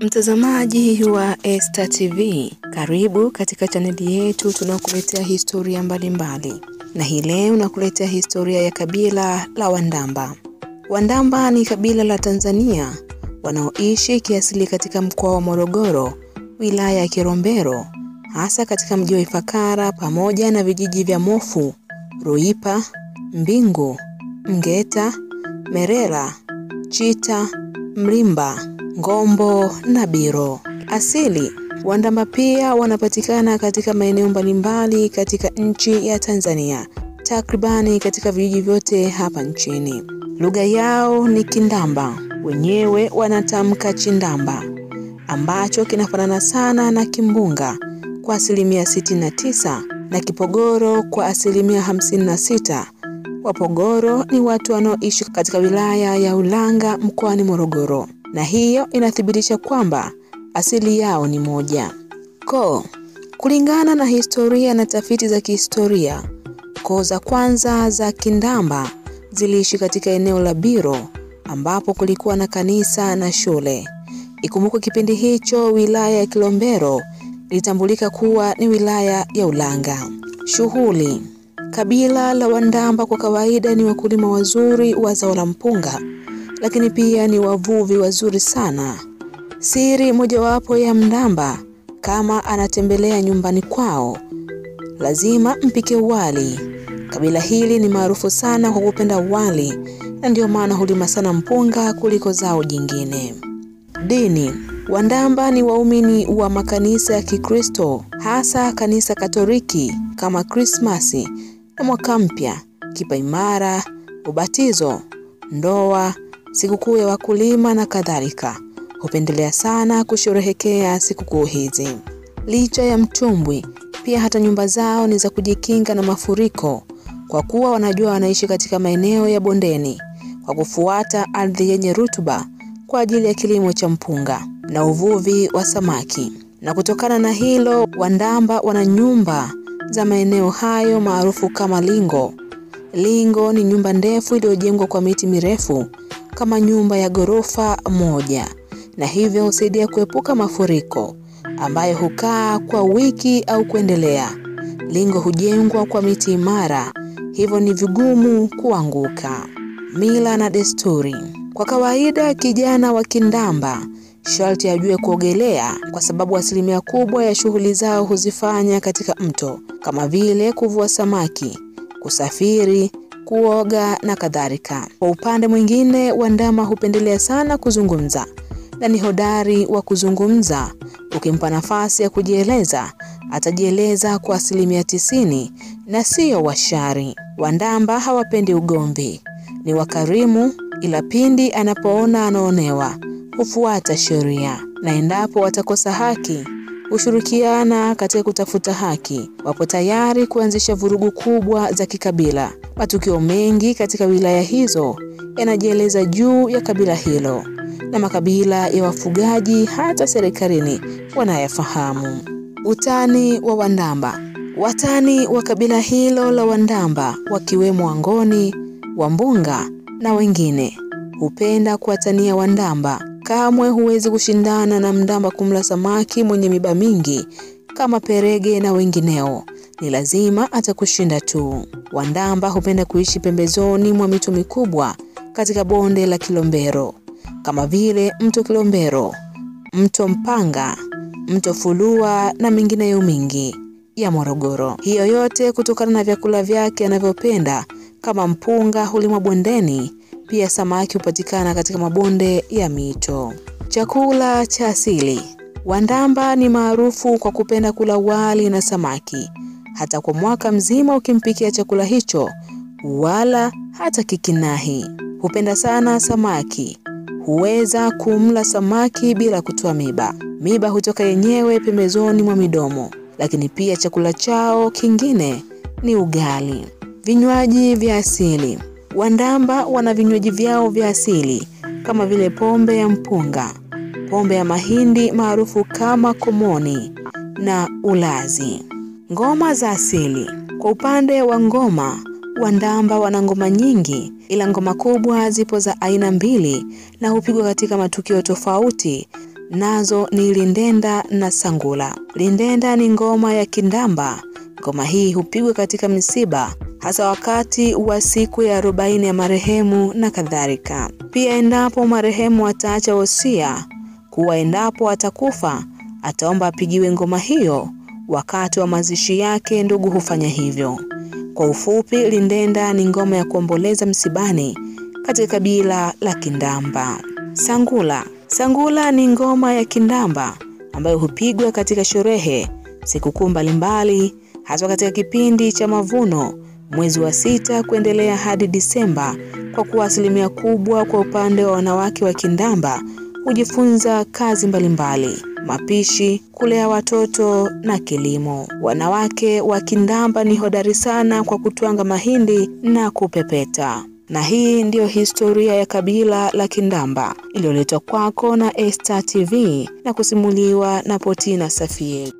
Mtazamaji wa Esta TV, karibu katika chaneli yetu tunakuletea historia mbalimbali mbali. Na hii leo nakuletea historia ya kabila la Wandamba. Wandamba ni kabila la Tanzania wanaoishi kiasili katika mkoa wa Morogoro, wilaya ya kirombero hasa katika mji wa Ifakara pamoja na vijiji vya Mofu, Ruipa, Mbingu, Mgeta, Merera, Chita, Mlimba, Ngombo na Biro. Asili Wandamba pia wanapatikana katika maeneo mbalimbali katika nchi ya Tanzania, takribani katika vijiji vyote hapa nchini. Lugha yao ni Kindamba, wenyewe wanatamka Chindamba, ambacho kinafanana sana na Kimbunga kwa asilimia 69 na Kipogoro kwa asilimia 56. Wapogoro ni watu wanaoishi katika wilaya ya Ulanga mkoani Morogoro, na hiyo inathibitisha kwamba asili yao ni moja. Koo. Kulingana na historia na tafiti za kihistoria, koo za kwanza za Kindamba ziliishi katika eneo la Biro ambapo kulikuwa na kanisa na shule. Ikumbukwe kipindi hicho wilaya ya Kilombero ilitambulika kuwa ni wilaya ya Ulanga. Shughuli. Kabila la Wandamba kwa kawaida ni wakulima wazuri wa zao la mpunga, lakini pia ni wavuvi wazuri sana. Siri mojawapo ya Mndamba kama anatembelea nyumbani kwao, lazima mpike wali. Kabila hili ni maarufu sana kwa kupenda wali na ndio maana hulima sana mpunga kuliko zao jingine. Dini. Wandamba ni waumini wa makanisa ya Kikristo, hasa kanisa Katoliki kama Krismasi na mwaka mpya, kipaimara, ubatizo, ndoa, sikukuu ya wakulima na kadhalika. Hupendelea sana kusherehekea sikukuu hizi. Licha ya mtumbwi, pia hata nyumba zao ni za kujikinga na mafuriko kwa kuwa wanajua wanaishi katika maeneo ya bondeni kwa kufuata ardhi yenye rutuba kwa ajili ya kilimo cha mpunga na uvuvi wa samaki. Na kutokana na hilo, Wandamba wana nyumba za maeneo hayo maarufu kama lingo. Lingo ni nyumba ndefu iliyojengwa kwa miti mirefu kama nyumba ya ghorofa moja, na hivyo husaidia kuepuka mafuriko ambayo hukaa kwa wiki au kuendelea. Lingo hujengwa kwa miti imara, hivyo ni vigumu kuanguka. Mila na desturi. Kwa kawaida, kijana wa Kindamba sharti ajue kuogelea kwa sababu asilimia kubwa ya shughuli zao huzifanya katika mto kama vile kuvua samaki, kusafiri, kuoga na kadhalika. Kwa upande mwingine, Wandama hupendelea sana kuzungumza na ni hodari wa kuzungumza. Ukimpa nafasi ya kujieleza, atajieleza kwa asilimia tisini na siyo washari. Wandamba hawapendi ugomvi, ni wakarimu, ila pindi anapoona anaonewa hufuata sheria, na endapo watakosa haki hushirikiana katika kutafuta haki. Wapo tayari kuanzisha vurugu kubwa za kikabila. Matukio mengi katika wilaya hizo yanajieleza juu ya kabila hilo, na makabila ya wafugaji hata serikalini wanayafahamu. Utani wa Wandamba. Watani wa kabila hilo la Wandamba wakiwemo Wangoni, Wambunga na wengine hupenda kuwatania Wandamba. Kamwe huwezi kushindana na Mndamba kumla samaki mwenye miba mingi kama perege na wengineo, ni lazima atakushinda tu. Wandamba hupenda kuishi pembezoni mwa mito mikubwa katika bonde la Kilombero kama vile mto Kilombero, mto Mpanga, mto Fulua na mingineyo mingi ya Morogoro. Hiyo yote kutokana na vyakula vyake anavyopenda kama mpunga hulimwa bondeni, pia samaki hupatikana katika mabonde ya mito. Chakula cha asili. Wandamba ni maarufu kwa kupenda kula wali na samaki. Hata kwa mwaka mzima ukimpikia chakula hicho wala hata kikinahi. Hupenda sana samaki. Huweza kumla samaki bila kutoa miba. Miba hutoka yenyewe pembezoni mwa midomo. Lakini pia chakula chao kingine ni ugali. Vinywaji vya asili. Wandamba wana vinywaji vyao vya asili kama vile pombe ya mpunga, pombe ya mahindi maarufu kama komoni na ulazi. Ngoma za asili. Kwa upande wa ngoma, Wandamba wana ngoma nyingi, ila ngoma kubwa zipo za aina mbili na hupigwa katika matukio tofauti nazo ni lindenda na sangula. Lindenda ni ngoma ya Kindamba. Ngoma hii hupigwa katika misiba, hasa wakati wa siku ya arobaini ya marehemu na kadhalika. Pia endapo marehemu ataacha wosia kuwa endapo atakufa ataomba apigiwe ngoma hiyo wakati wa mazishi yake, ndugu hufanya hivyo. Kwa ufupi, lindenda ni ngoma ya kuomboleza msibani katika kabila la Kindamba. Sangula. Sangula ni ngoma ya Kindamba ambayo hupigwa katika sherehe, sikukuu mbalimbali, hasa katika kipindi cha mavuno, mwezi wa sita kuendelea hadi Disemba, kwa kuwa asilimia kubwa kwa upande wa wanawake wa Kindamba hujifunza kazi mbalimbali, mapishi, kulea watoto na kilimo. Wanawake wa Kindamba ni hodari sana kwa kutwanga mahindi na kupepeta. Na hii ndiyo historia ya kabila la Kindamba iliyoletwa kwako na Esta TV na kusimuliwa na Potina Safie.